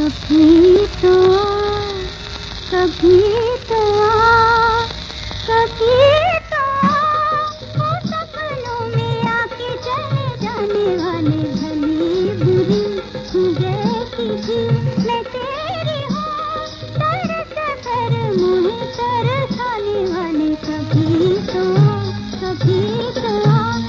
कभी तो कभी तो कभी तो वो सपनों में आके चले जाने वाले भले बुरी तुझे मैं तेरी हूँ तरस कर मुझे वाले कभी तो कभी तो।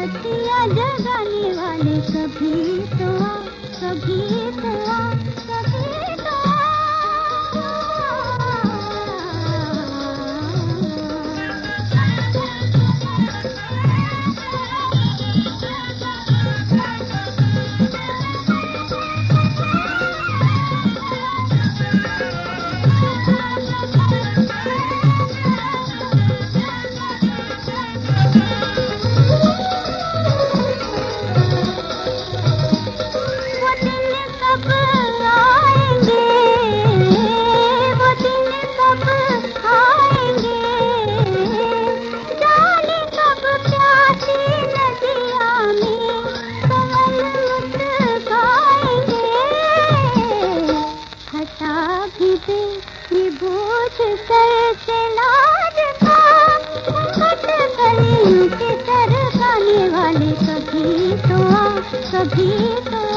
रसिया जगाने वाले कभी तो आ कभी तो आ। दे ये बोझ सर से लाज का के सर खाने वाले कभी तो कभी तो